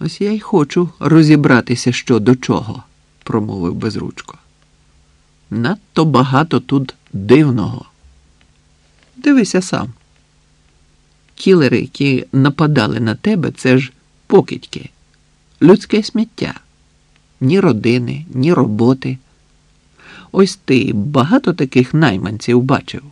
Ось я й хочу розібратися що до чого, промовив безручко. Надто багато тут дивного. Дивися сам. Кілери, які нападали на тебе, це ж покидьки, людське сміття. Ні родини, ні роботи. Ось ти багато таких найманців бачив.